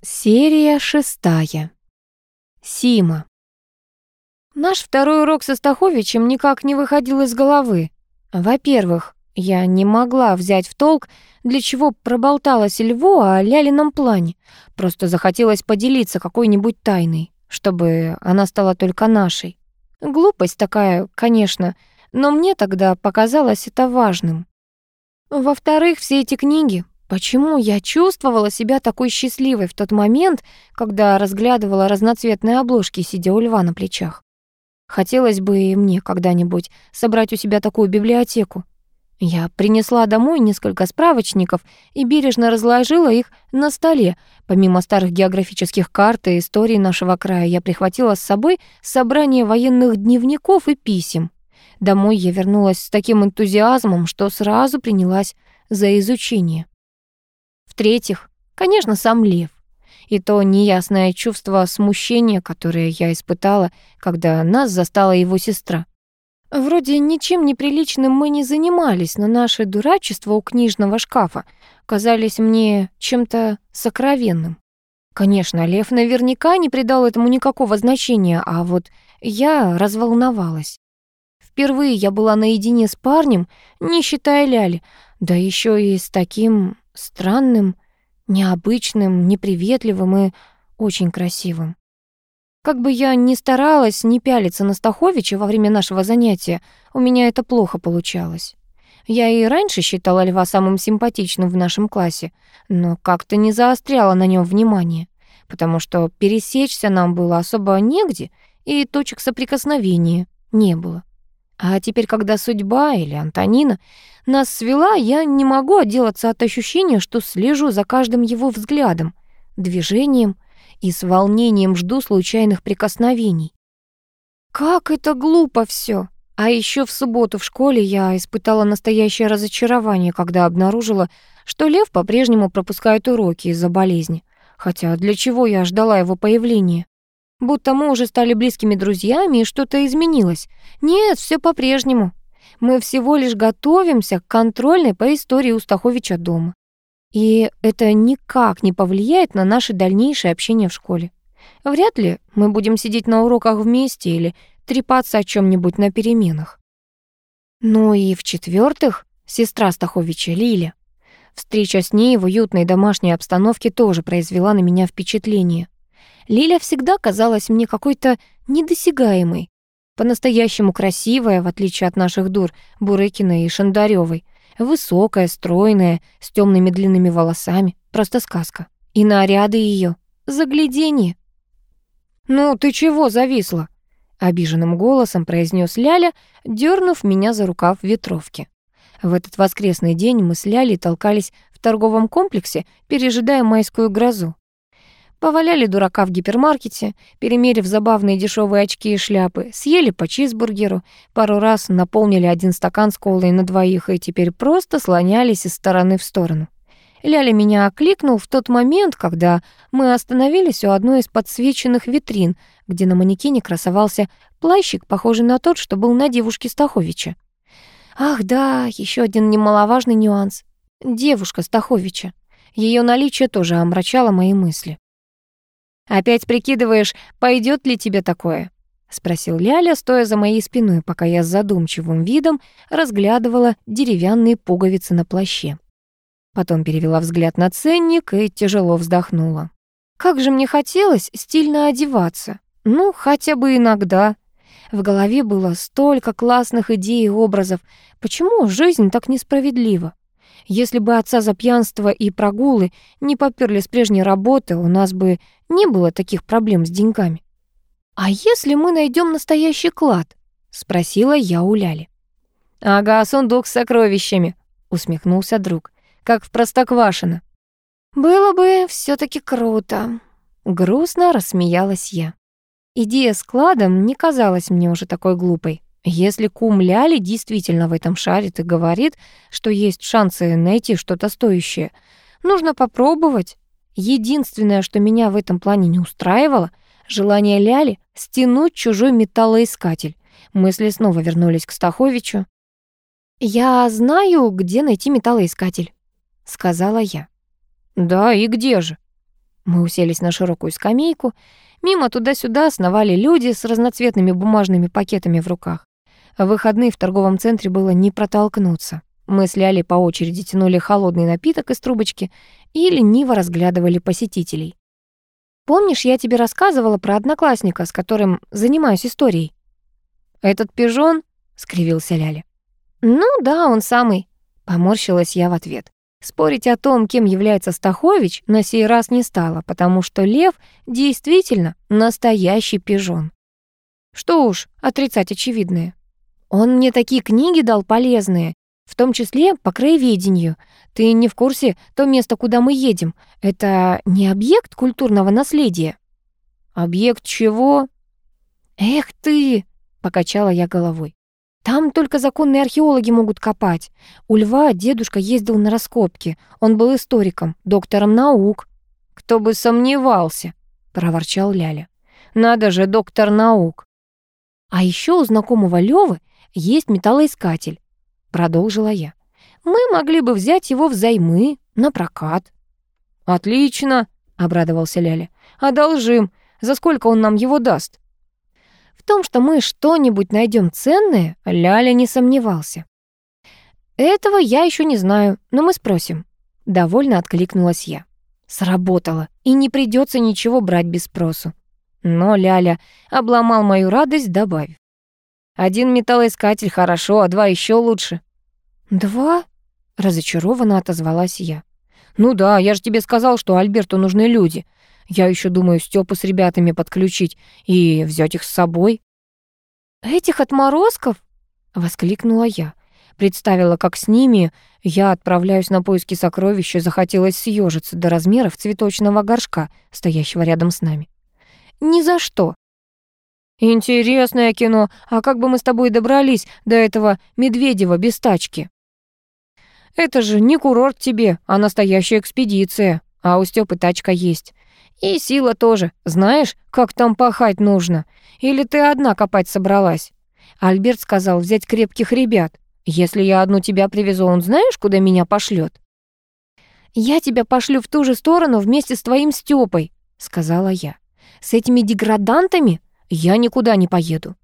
Серия шестая. Сима. Наш второй урок со Стаховичем никак не выходил из головы. Во-первых, я не могла взять в толк, для чего проболталась Льву о Лялином плане. Просто захотелось поделиться какой-нибудь тайной, чтобы она стала только нашей. Глупость такая, конечно, но мне тогда показалось это важным. Во-вторых, все эти книги Почему я чувствовала себя такой счастливой в тот момент, когда разглядывала разноцветные обложки, сидя у льва на плечах? Хотелось бы и мне когда-нибудь собрать у себя такую библиотеку. Я принесла домой несколько справочников и бережно разложила их на столе. Помимо старых географических карт и историй нашего края, я прихватила с собой собрание военных дневников и писем. Домой я вернулась с таким энтузиазмом, что сразу принялась за изучение. В-третьих, конечно, сам лев. И то неясное чувство смущения, которое я испытала, когда нас застала его сестра. Вроде ничем неприличным мы не занимались, но наше дурачество у книжного шкафа казались мне чем-то сокровенным. Конечно, Лев наверняка не придал этому никакого значения, а вот я разволновалась. Впервые я была наедине с парнем, не считая Ляли, да еще и с таким странным, необычным, неприветливым и очень красивым. Как бы я ни старалась не пялиться на Стаховича во время нашего занятия, у меня это плохо получалось. Я и раньше считала Льва самым симпатичным в нашем классе, но как-то не заостряла на нем внимание, потому что пересечься нам было особо негде, и точек соприкосновения не было. А теперь, когда судьба или Антонина нас свела, я не могу отделаться от ощущения, что слежу за каждым его взглядом, движением и с волнением жду случайных прикосновений. Как это глупо все! А еще в субботу в школе я испытала настоящее разочарование, когда обнаружила, что Лев по-прежнему пропускает уроки из-за болезни. Хотя для чего я ждала его появления? Будто мы уже стали близкими друзьями и что-то изменилось. Нет, все по-прежнему. Мы всего лишь готовимся к контрольной по истории Устаховича дома. И это никак не повлияет на наше дальнейшее общение в школе. Вряд ли мы будем сидеть на уроках вместе или трепаться о чем нибудь на переменах. Ну и в-четвертых, сестра Стаховича, Лиля. Встреча с ней в уютной домашней обстановке тоже произвела на меня впечатление. Лиля всегда казалась мне какой-то недосягаемой. По-настоящему красивая, в отличие от наших дур, Бурыкиной и Шандарёвой. Высокая, стройная, с темными длинными волосами. Просто сказка. И наряды ее Загляденье. «Ну, ты чего зависла?» Обиженным голосом произнес Ляля, дернув меня за рукав ветровки. В этот воскресный день мы с Лялей толкались в торговом комплексе, пережидая майскую грозу. Поваляли дурака в гипермаркете, перемерив забавные дешевые очки и шляпы, съели по чизбургеру, пару раз наполнили один стакан с колой на двоих и теперь просто слонялись из стороны в сторону. Ляля меня окликнул в тот момент, когда мы остановились у одной из подсвеченных витрин, где на манекене красовался плащик, похожий на тот, что был на девушке Стаховича. Ах да, еще один немаловажный нюанс. Девушка Стаховича. Ее наличие тоже омрачало мои мысли. «Опять прикидываешь, пойдет ли тебе такое?» — спросил Ляля, стоя за моей спиной, пока я с задумчивым видом разглядывала деревянные пуговицы на плаще. Потом перевела взгляд на ценник и тяжело вздохнула. «Как же мне хотелось стильно одеваться. Ну, хотя бы иногда. В голове было столько классных идей и образов. Почему жизнь так несправедлива? Если бы отца за пьянство и прогулы не поперли с прежней работы, у нас бы не было таких проблем с деньгами. «А если мы найдем настоящий клад?» — спросила я у Ляли. «Ага, сундук с сокровищами», — усмехнулся друг, «как в Простоквашино». «Было бы все таки круто», — грустно рассмеялась я. Идея с кладом не казалась мне уже такой глупой. Если кум Ляли действительно в этом шарит и говорит, что есть шансы найти что-то стоящее, нужно попробовать. Единственное, что меня в этом плане не устраивало, желание Ляли стянуть чужой металлоискатель. Мысли снова вернулись к Стаховичу. «Я знаю, где найти металлоискатель», — сказала я. «Да, и где же?» Мы уселись на широкую скамейку. Мимо туда-сюда сновали люди с разноцветными бумажными пакетами в руках. В выходные в торговом центре было не протолкнуться. Мы с Лялей по очереди тянули холодный напиток из трубочки и лениво разглядывали посетителей. «Помнишь, я тебе рассказывала про одноклассника, с которым занимаюсь историей?» «Этот пижон?» — скривился Ляля. «Ну да, он самый», — поморщилась я в ответ. Спорить о том, кем является Стахович, на сей раз не стало, потому что Лев действительно настоящий пижон. Что уж, отрицать очевидное. Он мне такие книги дал полезные, в том числе по краеведению. Ты не в курсе, то место, куда мы едем, это не объект культурного наследия? Объект чего? Эх ты, покачала я головой. Там только законные археологи могут копать. У Льва дедушка ездил на раскопки. Он был историком, доктором наук. Кто бы сомневался, проворчал Ляля. Надо же, доктор наук. А еще у знакомого Лёвы есть металлоискатель, продолжила я. Мы могли бы взять его взаймы, на прокат. Отлично, обрадовался Ляля. Одолжим. За сколько он нам его даст? том, что мы что-нибудь найдем ценное, Ляля не сомневался. «Этого я еще не знаю, но мы спросим». Довольно откликнулась я. Сработало, и не придется ничего брать без спросу. Но Ляля обломал мою радость, добавив. «Один металлоискатель хорошо, а два еще лучше». «Два?» — разочарованно отозвалась я. «Ну да, я же тебе сказал, что Альберту нужны люди. Я еще думаю Степу с ребятами подключить и взять их с собой. «Этих отморозков?» — воскликнула я. Представила, как с ними я отправляюсь на поиски сокровища, захотелось съежиться до размеров цветочного горшка, стоящего рядом с нами. «Ни за что!» «Интересное кино. А как бы мы с тобой добрались до этого Медведева без тачки?» «Это же не курорт тебе, а настоящая экспедиция. А у Стёпы тачка есть. И сила тоже. Знаешь, как там пахать нужно? Или ты одна копать собралась? Альберт сказал взять крепких ребят. Если я одну тебя привезу, он знаешь, куда меня пошлет? Я тебя пошлю в ту же сторону вместе с твоим Стёпой, сказала я. С этими деградантами я никуда не поеду.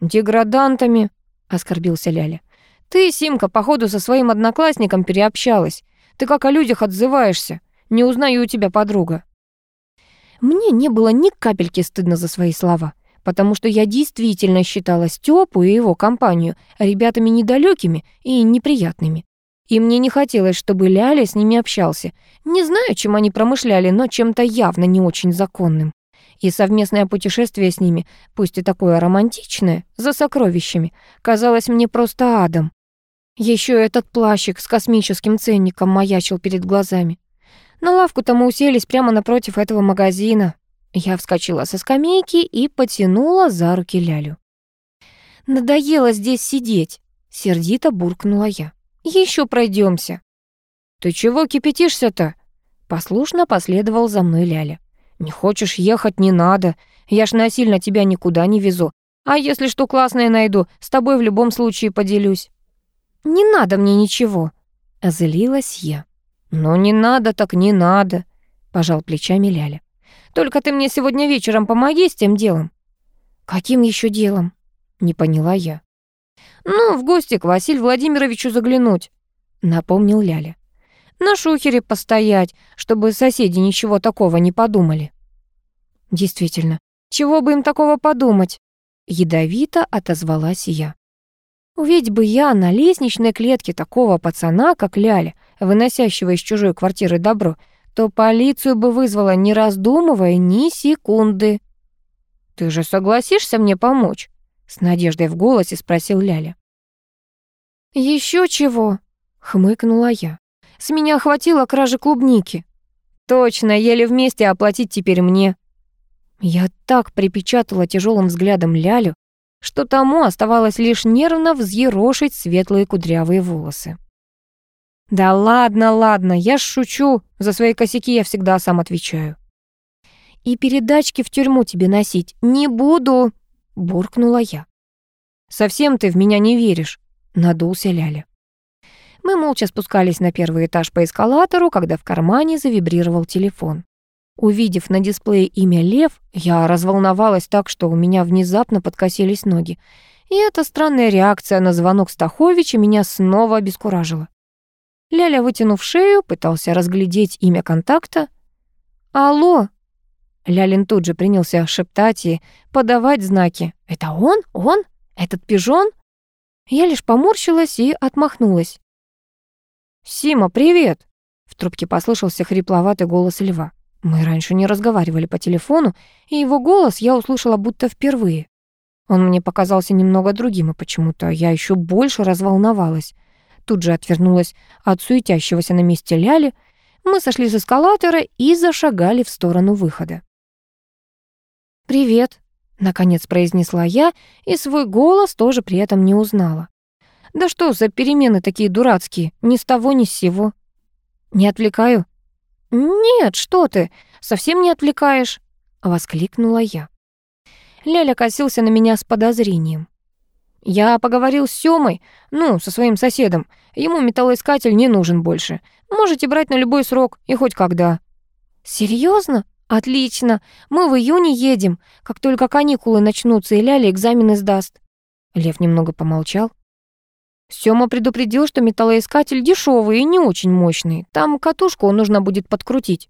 Деградантами, оскорбился Ляля. Ты, Симка, походу со своим одноклассником переобщалась. Ты как о людях отзываешься. Не узнаю тебя, подруга. Мне не было ни капельки стыдно за свои слова, потому что я действительно считала Стёпу и его компанию ребятами недалекими и неприятными. И мне не хотелось, чтобы Ляля с ними общался. Не знаю, чем они промышляли, но чем-то явно не очень законным. И совместное путешествие с ними, пусть и такое романтичное, за сокровищами, казалось мне просто адом. Еще этот плащик с космическим ценником маячил перед глазами. На лавку-то мы уселись прямо напротив этого магазина. Я вскочила со скамейки и потянула за руки Лялю. «Надоело здесь сидеть», — сердито буркнула я. Еще пройдемся. «Ты чего кипятишься-то?» Послушно последовал за мной Ляля. «Не хочешь ехать, не надо. Я ж насильно тебя никуда не везу. А если что классное найду, с тобой в любом случае поделюсь». «Не надо мне ничего», — озлилась я. «Ну не надо так не надо», — пожал плечами Ляля. «Только ты мне сегодня вечером помоги с тем делом». «Каким еще делом?» — не поняла я. «Ну, в гости к Василию Владимировичу заглянуть», — напомнил Ляля. «На шухере постоять, чтобы соседи ничего такого не подумали». «Действительно, чего бы им такого подумать?» Ядовито отозвалась я. Увидеть бы я на лестничной клетке такого пацана, как Ляля, выносящего из чужой квартиры добро, то полицию бы вызвала, не раздумывая ни секунды. «Ты же согласишься мне помочь?» — с надеждой в голосе спросил Ляля. «Еще чего?» — хмыкнула я. «С меня хватило кражи клубники». «Точно, еле вместе оплатить теперь мне». Я так припечатала тяжелым взглядом Лялю, что тому оставалось лишь нервно взъерошить светлые кудрявые волосы. «Да ладно, ладно, я шучу, за свои косяки я всегда сам отвечаю». «И передачки в тюрьму тебе носить не буду», — буркнула я. «Совсем ты в меня не веришь», — надулся Ляля. Мы молча спускались на первый этаж по эскалатору, когда в кармане завибрировал телефон. Увидев на дисплее имя Лев, я разволновалась так, что у меня внезапно подкосились ноги. И эта странная реакция на звонок Стаховича меня снова обескуражила. Ляля, вытянув шею, пытался разглядеть имя контакта. «Алло!» Лялин тут же принялся шептать и подавать знаки. «Это он? Он? Этот пижон?» Я лишь поморщилась и отмахнулась. «Сима, привет!» В трубке послышался хрипловатый голос льва. Мы раньше не разговаривали по телефону, и его голос я услышала будто впервые. Он мне показался немного другим, и почему-то я еще больше разволновалась. Тут же отвернулась от суетящегося на месте Ляли. Мы сошли с эскалатора и зашагали в сторону выхода. «Привет», — наконец произнесла я, и свой голос тоже при этом не узнала. «Да что за перемены такие дурацкие, ни с того ни с сего?» «Не отвлекаю?» «Нет, что ты, совсем не отвлекаешь», — воскликнула я. Ляля косился на меня с подозрением. «Я поговорил с Сёмой, ну, со своим соседом. Ему металлоискатель не нужен больше. Можете брать на любой срок и хоть когда». «Серьёзно? Отлично. Мы в июне едем, как только каникулы начнутся и Ляля экзамены сдаст». Лев немного помолчал. Сёма предупредил, что металлоискатель дешёвый и не очень мощный. Там катушку нужно будет подкрутить.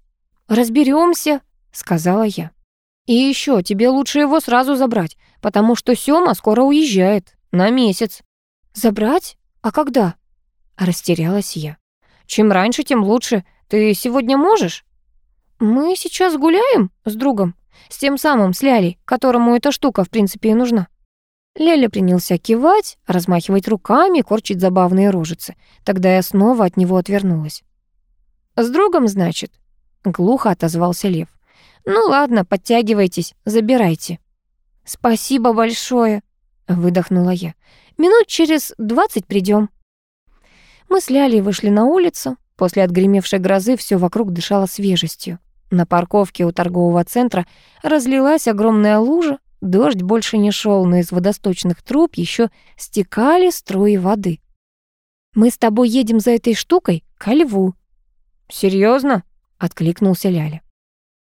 Разберёмся, сказала я. И ещё тебе лучше его сразу забрать, потому что Сёма скоро уезжает. На месяц. Забрать? А когда? Растерялась я. Чем раньше, тем лучше. Ты сегодня можешь? Мы сейчас гуляем с другом, с тем самым, с Лялей, которому эта штука в принципе и нужна. Ляля принялся кивать, размахивать руками, корчить забавные рожицы. Тогда я снова от него отвернулась. «С другом, значит?» — глухо отозвался Лев. «Ну ладно, подтягивайтесь, забирайте». «Спасибо большое», — выдохнула я. «Минут через двадцать придем. Мы с Лялей вышли на улицу. После отгремевшей грозы все вокруг дышало свежестью. На парковке у торгового центра разлилась огромная лужа, Дождь больше не шел, но из водосточных труб еще стекали струи воды. «Мы с тобой едем за этой штукой ко льву». «Серьезно?» — откликнулся Ляля.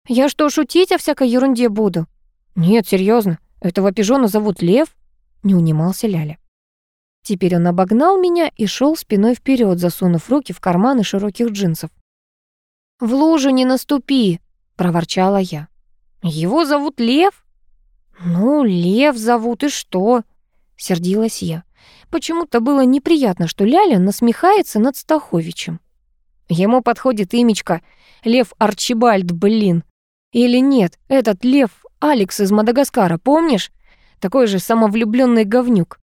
«Я что, шутить о всякой ерунде буду?» «Нет, серьезно. Этого пижона зовут Лев?» — не унимался Ляля. Теперь он обогнал меня и шел спиной вперед, засунув руки в карманы широких джинсов. «В лужу не наступи!» — проворчала я. «Его зовут Лев?» «Ну, Лев зовут, и что?» — сердилась я. Почему-то было неприятно, что Ляля насмехается над Стаховичем. Ему подходит имечко Лев Арчибальд, блин. Или нет, этот Лев Алекс из Мадагаскара, помнишь? Такой же самовлюбленный говнюк.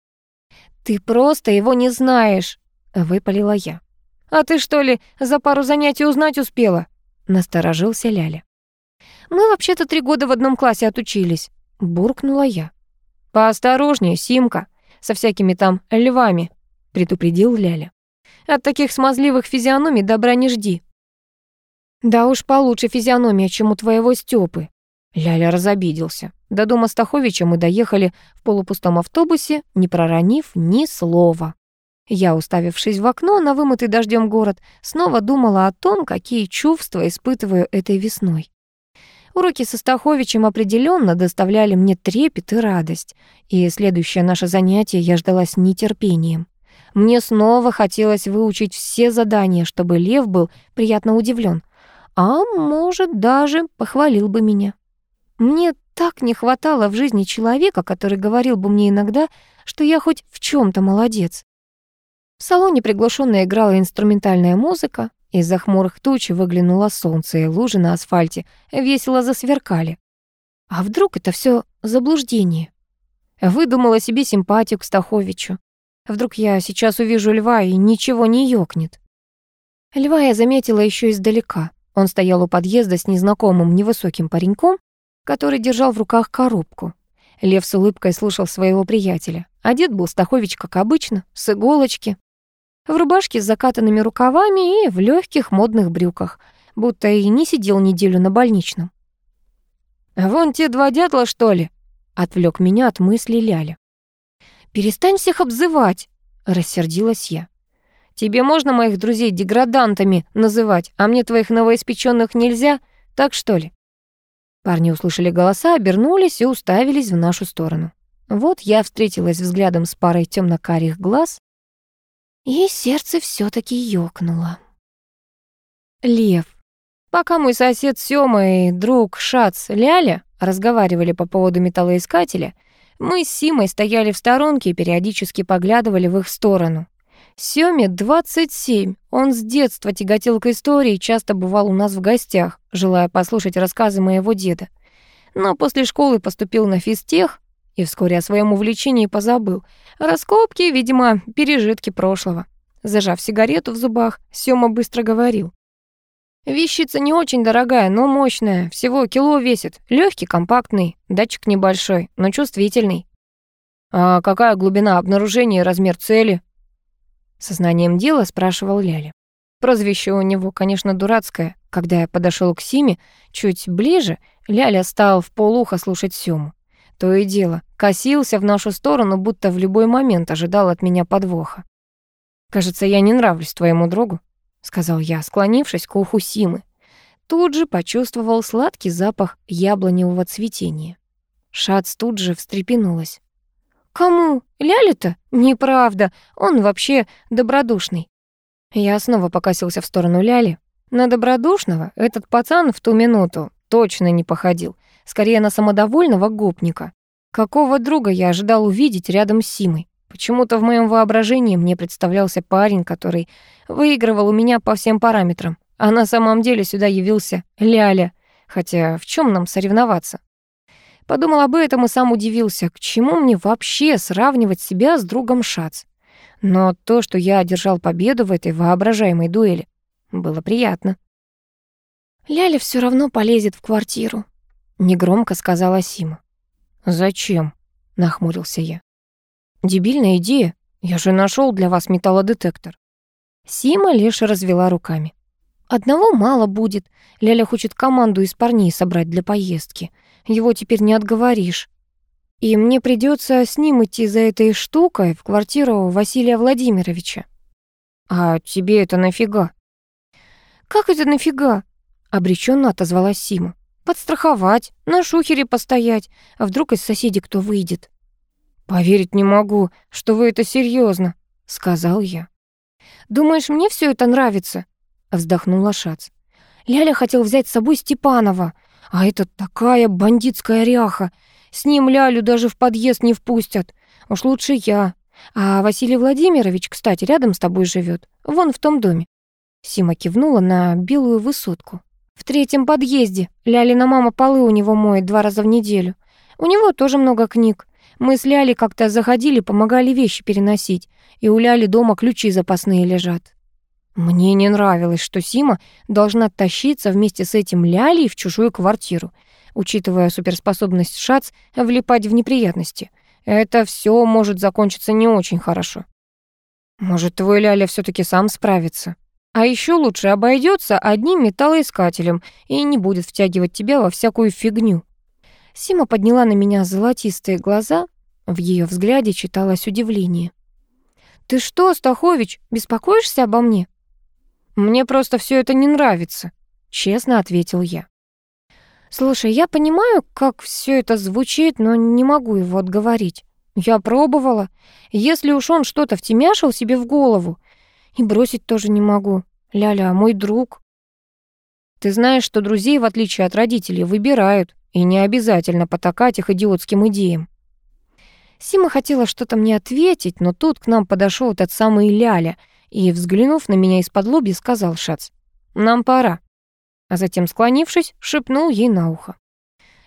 «Ты просто его не знаешь», — выпалила я. «А ты что ли за пару занятий узнать успела?» — насторожился Ляля. «Мы вообще-то три года в одном классе отучились. Буркнула я. «Поосторожнее, Симка, со всякими там львами», — предупредил Ляля. «От таких смазливых физиономий добра не жди». «Да уж получше физиономия, чем у твоего Стёпы». Ляля разобиделся. До дома Стаховича мы доехали в полупустом автобусе, не проронив ни слова. Я, уставившись в окно на вымытый дождем город, снова думала о том, какие чувства испытываю этой весной. Уроки со Стаховичем определенно доставляли мне трепет и радость, и следующее наше занятие я ждала с нетерпением. Мне снова хотелось выучить все задания, чтобы Лев был приятно удивлен, а может, даже похвалил бы меня. Мне так не хватало в жизни человека, который говорил бы мне иногда, что я хоть в чем то молодец. В салоне приглушенно играла инструментальная музыка, из-за хмурых туч выглянуло солнце, и лужи на асфальте весело засверкали. А вдруг это все заблуждение? Выдумала себе симпатию к Стаховичу. Вдруг я сейчас увижу льва и ничего не ёкнет. Льва я заметила еще издалека. Он стоял у подъезда с незнакомым невысоким пареньком, который держал в руках коробку. Лев с улыбкой слушал своего приятеля. Одет был Стахович, как обычно, с иголочки, в рубашке с закатанными рукавами и в легких модных брюках, будто и не сидел неделю на больничном. «Вон те два дятла, что ли?» — отвлек меня от мысли Ляля. «Перестань всех обзывать!» — рассердилась я. «Тебе можно моих друзей деградантами называть, а мне твоих новоиспеченных нельзя? Так что ли?» Парни услышали голоса, обернулись и уставились в нашу сторону. Вот я встретилась взглядом с парой темно-карих глаз, и сердце все таки ёкнуло. Лев. Пока мой сосед Сёма и друг Шац Ляля разговаривали по поводу металлоискателя, мы с Симой стояли в сторонке и периодически поглядывали в их сторону. Сёме 27, он с детства тяготел к истории и часто бывал у нас в гостях, желая послушать рассказы моего деда. Но после школы поступил на физтех и вскоре о своем увлечении позабыл. Раскопки, видимо, пережитки прошлого. Зажав сигарету в зубах, Сёма быстро говорил. Вещица не очень дорогая, но мощная. Всего кило весит. Легкий, компактный. Датчик небольшой, но чувствительный. А какая глубина обнаружения и размер цели? Сознанием дела спрашивал Ляля. Прозвище у него, конечно, дурацкое. Когда я подошел к Симе чуть ближе, Ляля стал в полухо слушать Сему. То и дело, косился в нашу сторону, будто в любой момент ожидал от меня подвоха. «Кажется, я не нравлюсь твоему другу», — сказал я, склонившись к уху Симы. Тут же почувствовал сладкий запах яблоневого цветения. Шац тут же встрепенулась. «Кому? Ляли-то? Неправда, он вообще добродушный». Я снова покосился в сторону Ляли. На добродушного этот пацан в ту минуту точно не походил, скорее на самодовольного гопника. Какого друга я ожидал увидеть рядом с Симой? Почему-то в моем воображении мне представлялся парень, который выигрывал у меня по всем параметрам, а на самом деле сюда явился Ляля, хотя в чем нам соревноваться? Подумал об этом и сам удивился, к чему мне вообще сравнивать себя с другом Шац. Но то, что я одержал победу в этой воображаемой дуэли, было приятно. «Ляля все равно полезет в квартиру», — негромко сказала Сима. «Зачем?» — нахмурился я. «Дебильная идея. Я же нашел для вас металлодетектор». Сима лишь развела руками. «Одного мало будет. Ляля хочет команду из парней собрать для поездки. Его теперь не отговоришь. И мне придется с ним идти за этой штукой в квартиру Василия Владимировича». «А тебе это нафига?» «Как это нафига?» — обреченно отозвалась Сима. «Подстраховать, на шухере постоять, а вдруг из соседей кто выйдет?» «Поверить не могу, что вы это серьезно, сказал я. «Думаешь, мне все это нравится?» — вздохнула Шац. «Ляля хотел взять с собой Степанова, а это такая бандитская ряха. С ним Лялю даже в подъезд не впустят. Уж лучше я. А Василий Владимирович, кстати, рядом с тобой живет, вон в том доме». Сима кивнула на белую высотку. «В третьем подъезде. Лялина мама полы у него моет два раза в неделю. У него тоже много книг. Мы с Ляли как-то заходили, помогали вещи переносить, и у Ляли дома ключи запасные лежат. Мне не нравилось, что Сима должна тащиться вместе с этим Лялей в чужую квартиру, учитывая суперспособность Шац влипать в неприятности. Это все может закончиться не очень хорошо. Может, твой Ляля все таки сам справится? А еще лучше обойдется одним металлоискателем и не будет втягивать тебя во всякую фигню. Сима подняла на меня золотистые глаза. В ее взгляде читалось удивление. «Ты что, Стахович, беспокоишься обо мне?» «Мне просто все это не нравится», — честно ответил я. «Слушай, я понимаю, как все это звучит, но не могу его отговорить. Я пробовала. Если уж он что-то втемяшил себе в голову, и бросить тоже не могу. Ля-ля, мой друг». «Ты знаешь, что друзей, в отличие от родителей, выбирают. И не обязательно потакать их идиотским идеям. Сима хотела что-то мне ответить, но тут к нам подошел этот самый Ляля и, взглянув на меня из-под лоби, сказал Шац, «Нам пора». А затем, склонившись, шепнул ей на ухо.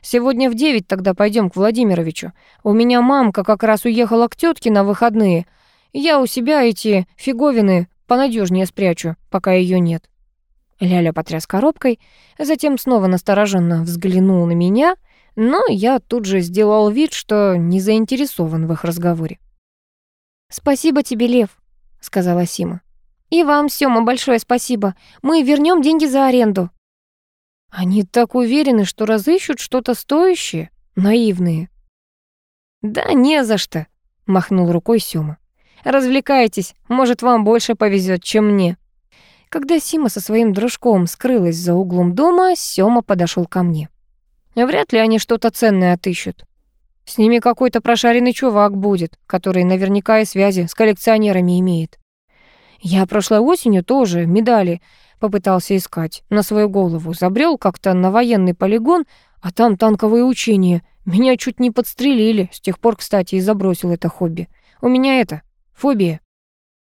«Сегодня в девять тогда пойдем к Владимировичу. У меня мамка как раз уехала к тетке на выходные. Я у себя эти фиговины понадежнее спрячу, пока ее нет. Ляля потряс коробкой, затем снова настороженно взглянул на меня, но я тут же сделал вид, что не заинтересован в их разговоре. «Спасибо тебе, Лев», — сказала Сима. «И вам, Сёма, большое спасибо. Мы вернем деньги за аренду». Они так уверены, что разыщут что-то стоящее, наивные. «Да не за что», — махнул рукой Сёма. «Развлекайтесь, может, вам больше повезет, чем мне». Когда Сима со своим дружком скрылась за углом дома, Сёма подошел ко мне. Вряд ли они что-то ценное отыщут. С ними какой-то прошаренный чувак будет, который наверняка и связи с коллекционерами имеет. Я прошлой осенью тоже медали попытался искать на свою голову. Забрел как-то на военный полигон, а там танковые учения. Меня чуть не подстрелили. С тех пор, кстати, и забросил это хобби. У меня это, фобия.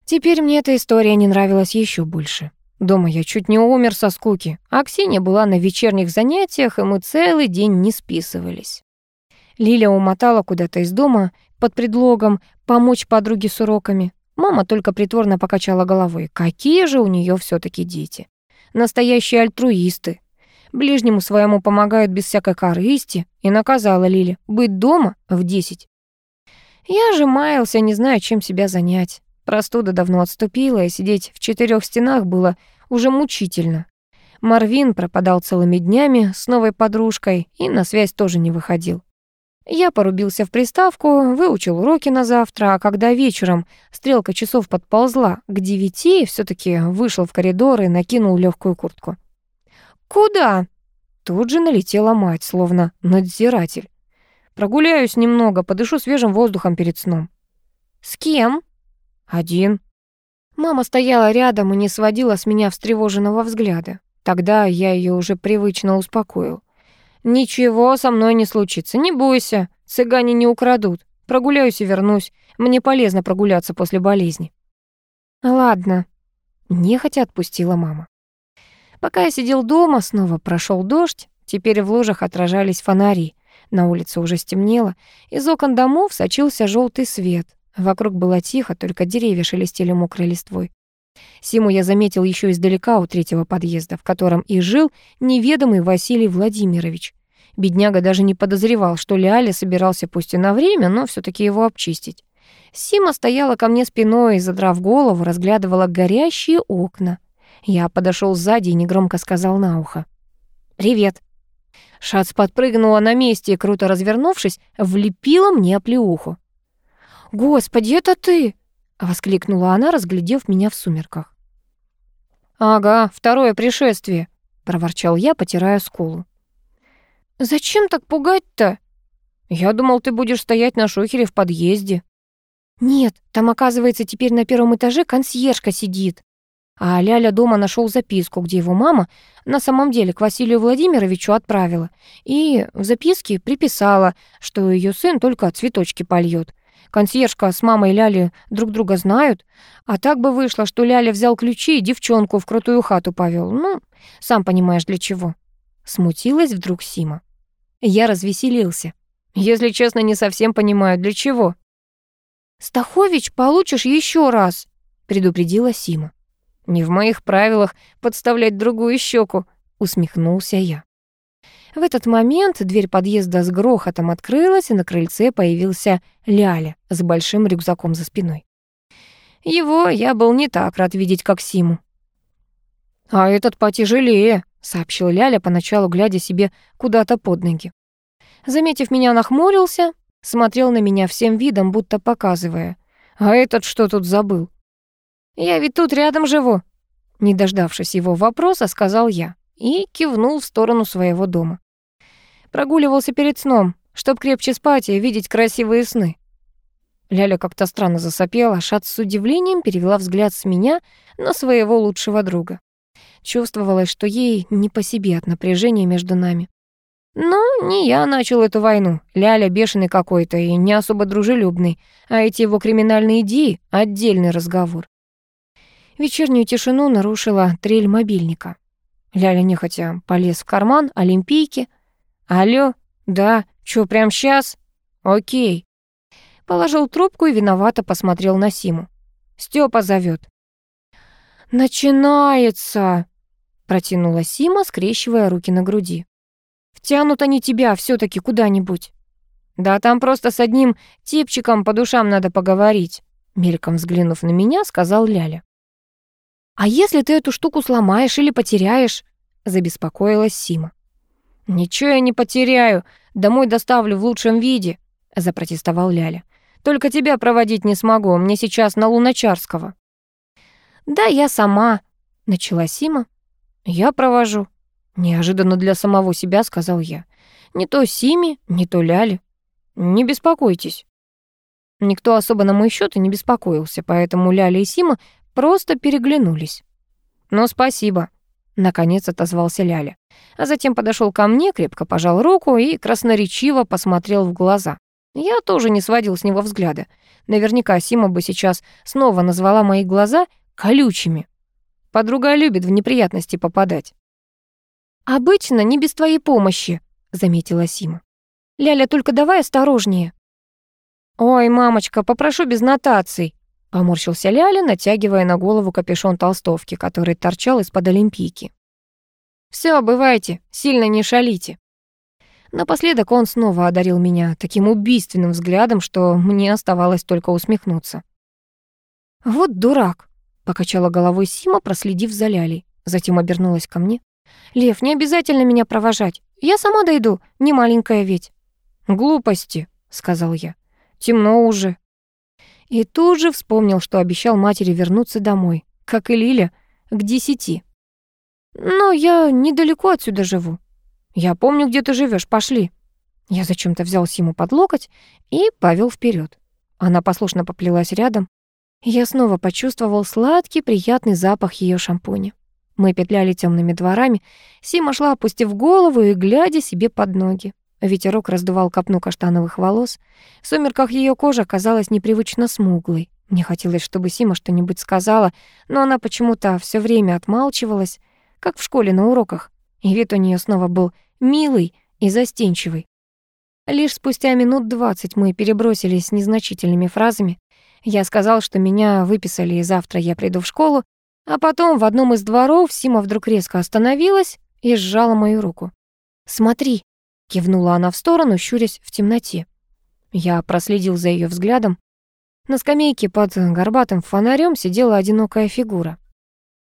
Теперь мне эта история не нравилась еще больше. Дома я чуть не умер со скуки, а Ксения была на вечерних занятиях, и мы целый день не списывались. Лиля умотала куда-то из дома под предлогом помочь подруге с уроками. Мама только притворно покачала головой. Какие же у нее все таки дети. Настоящие альтруисты. Ближнему своему помогают без всякой корысти. И наказала Лили быть дома в десять. Я же маялся, не зная, чем себя занять. Простуда давно отступила, и сидеть в четырех стенах было уже мучительно. Марвин пропадал целыми днями с новой подружкой и на связь тоже не выходил. Я порубился в приставку, выучил уроки на завтра, а когда вечером стрелка часов подползла к девяти, все таки вышел в коридор и накинул легкую куртку. «Куда?» Тут же налетела мать, словно надзиратель. «Прогуляюсь немного, подышу свежим воздухом перед сном». «С кем?» «Один». Мама стояла рядом и не сводила с меня встревоженного взгляда. Тогда я ее уже привычно успокоил. «Ничего со мной не случится, не бойся, цыгане не украдут. Прогуляюсь и вернусь. Мне полезно прогуляться после болезни». «Ладно», — нехотя отпустила мама. Пока я сидел дома, снова прошел дождь. Теперь в лужах отражались фонари. На улице уже стемнело. Из окон домов сочился желтый свет. Вокруг было тихо, только деревья шелестели мокрой листвой. Симу я заметил еще издалека у третьего подъезда, в котором и жил неведомый Василий Владимирович. Бедняга даже не подозревал, что Ляля собирался пусть и на время, но все таки его обчистить. Сима стояла ко мне спиной и, задрав голову, разглядывала горящие окна. Я подошел сзади и негромко сказал на ухо. «Привет». Шац подпрыгнула на месте и, круто развернувшись, влепила мне оплеуху. «Господи, это ты!» — воскликнула она, разглядев меня в сумерках. «Ага, второе пришествие», — проворчал я, потирая скулу. «Зачем так пугать-то?» «Я думал, ты будешь стоять на шухере в подъезде». «Нет, там, оказывается, теперь на первом этаже консьержка сидит». А Ляля дома нашел записку, где его мама на самом деле к Василию Владимировичу отправила. И в записке приписала, что ее сын только цветочки польет. Консьержка с мамой Ляли друг друга знают, а так бы вышло, что Ляля взял ключи и девчонку в крутую хату повел. Ну, сам понимаешь, для чего. Смутилась вдруг Сима. Я развеселился. Если честно, не совсем понимаю, для чего. «Стахович получишь еще раз», — предупредила Сима. «Не в моих правилах подставлять другую щеку», — усмехнулся я. В этот момент дверь подъезда с грохотом открылась, и на крыльце появился Ляля с большим рюкзаком за спиной. Его я был не так рад видеть, как Симу. «А этот потяжелее», — сообщил Ляля, поначалу глядя себе куда-то под ноги. Заметив меня, нахмурился, смотрел на меня всем видом, будто показывая. «А этот что тут забыл?» «Я ведь тут рядом живу», — не дождавшись его вопроса, сказал я и кивнул в сторону своего дома. Прогуливался перед сном, чтоб крепче спать и видеть красивые сны. Ляля как-то странно засопела, Шат с удивлением перевела взгляд с меня на своего лучшего друга. Чувствовалось, что ей не по себе от напряжения между нами. Но не я начал эту войну. Ляля бешеный какой-то и не особо дружелюбный, а эти его криминальные идеи — отдельный разговор. Вечернюю тишину нарушила трель мобильника. Ляля нехотя полез в карман олимпийки — «Алло, да, чё, прям сейчас? Окей». Положил трубку и виновато посмотрел на Симу. Степа зовет. «Начинается!» — протянула Сима, скрещивая руки на груди. «Втянут они тебя все таки куда-нибудь». «Да там просто с одним типчиком по душам надо поговорить», — мельком взглянув на меня, сказал Ляля. «А если ты эту штуку сломаешь или потеряешь?» — забеспокоилась Сима. «Ничего я не потеряю, домой доставлю в лучшем виде», — запротестовал Ляля. «Только тебя проводить не смогу, мне сейчас на Луначарского». «Да, я сама», — начала Сима. «Я провожу». Неожиданно для самого себя сказал я. Не то Сими, не то Ляли. Не беспокойтесь. Никто особо на мой счет и не беспокоился, поэтому Ляля и Сима просто переглянулись. «Ну, спасибо», — наконец отозвался Ляля. А затем подошел ко мне, крепко пожал руку и красноречиво посмотрел в глаза. Я тоже не сводил с него взгляда. Наверняка Сима бы сейчас снова назвала мои глаза колючими. Подруга любит в неприятности попадать. «Обычно не без твоей помощи», — заметила Сима. «Ляля, только давай осторожнее». «Ой, мамочка, попрошу без нотаций», — поморщился Ляля, натягивая на голову капюшон толстовки, который торчал из-под олимпийки. «Всё, бывайте, сильно не шалите». Напоследок он снова одарил меня таким убийственным взглядом, что мне оставалось только усмехнуться. «Вот дурак», — покачала головой Сима, проследив за Лялей. Затем обернулась ко мне. «Лев, не обязательно меня провожать. Я сама дойду, не маленькая ведь». «Глупости», — сказал я. «Темно уже». И тут же вспомнил, что обещал матери вернуться домой, как и Лиля, к десяти. «Но я недалеко отсюда живу. Я помню, где ты живешь. пошли». Я зачем-то взял Симу под локоть и повел вперед. Она послушно поплелась рядом. Я снова почувствовал сладкий, приятный запах ее шампуня. Мы петляли темными дворами. Сима шла, опустив голову и глядя себе под ноги. Ветерок раздувал копну каштановых волос. В сумерках ее кожа казалась непривычно смуглой. Мне хотелось, чтобы Сима что-нибудь сказала, но она почему-то все время отмалчивалась, как в школе на уроках. И вид у нее снова был милый и застенчивый. Лишь спустя минут двадцать мы перебросились незначительными фразами. Я сказал, что меня выписали, и завтра я приду в школу, а потом в одном из дворов Сима вдруг резко остановилась и сжала мою руку. «Смотри», — кивнула она в сторону, щурясь в темноте. Я проследил за ее взглядом. На скамейке под горбатым фонарем сидела одинокая фигура.